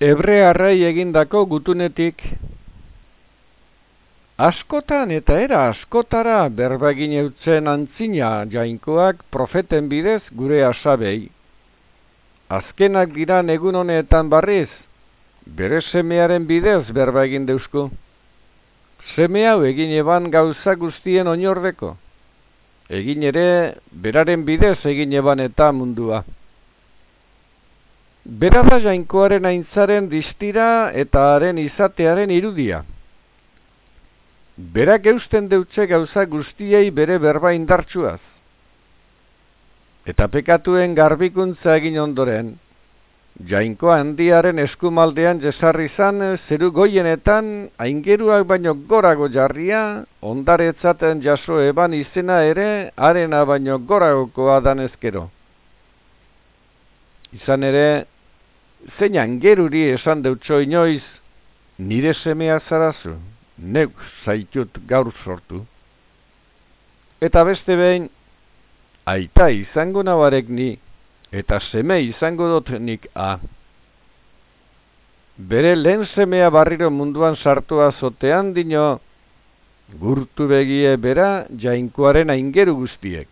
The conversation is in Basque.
Hebrearrei egindako gutunetik Askotan eta era askotara berbagin eutzen antzina jainkoak profeten bidez gure asabei. Azkenak dira egun honetan barriz, bere semearen bidez berba egin deusku. Seme hau egin eban gauza guztien oinordeko. Egin ere, beraren bidez egin eban eta mundua. Bera da jainkoaren aintzaren distira eta haren izatearen irudia. Berak eusten deutze gauza guztiei bere berba indartsuaz. Eta pekatuen garbikuntza egin ondoren, jainko handiaren eskumaldean jesarri zan zeru goienetan aingeruak baino gorago jarria, ondaretzaten jaso eban izena ere, arena baino goragokoa danezkero. Izan ere, zein angeruri esan deutxo inoiz, nire semea zarazu, neuk zaitut gaur sortu. Eta beste behin, aita izango nabarek ni, eta seme izango dut nik a. Bere lehen semea barriro munduan sartua zotean dino, gurtu begie bera jainkoaren aingeru guztiek.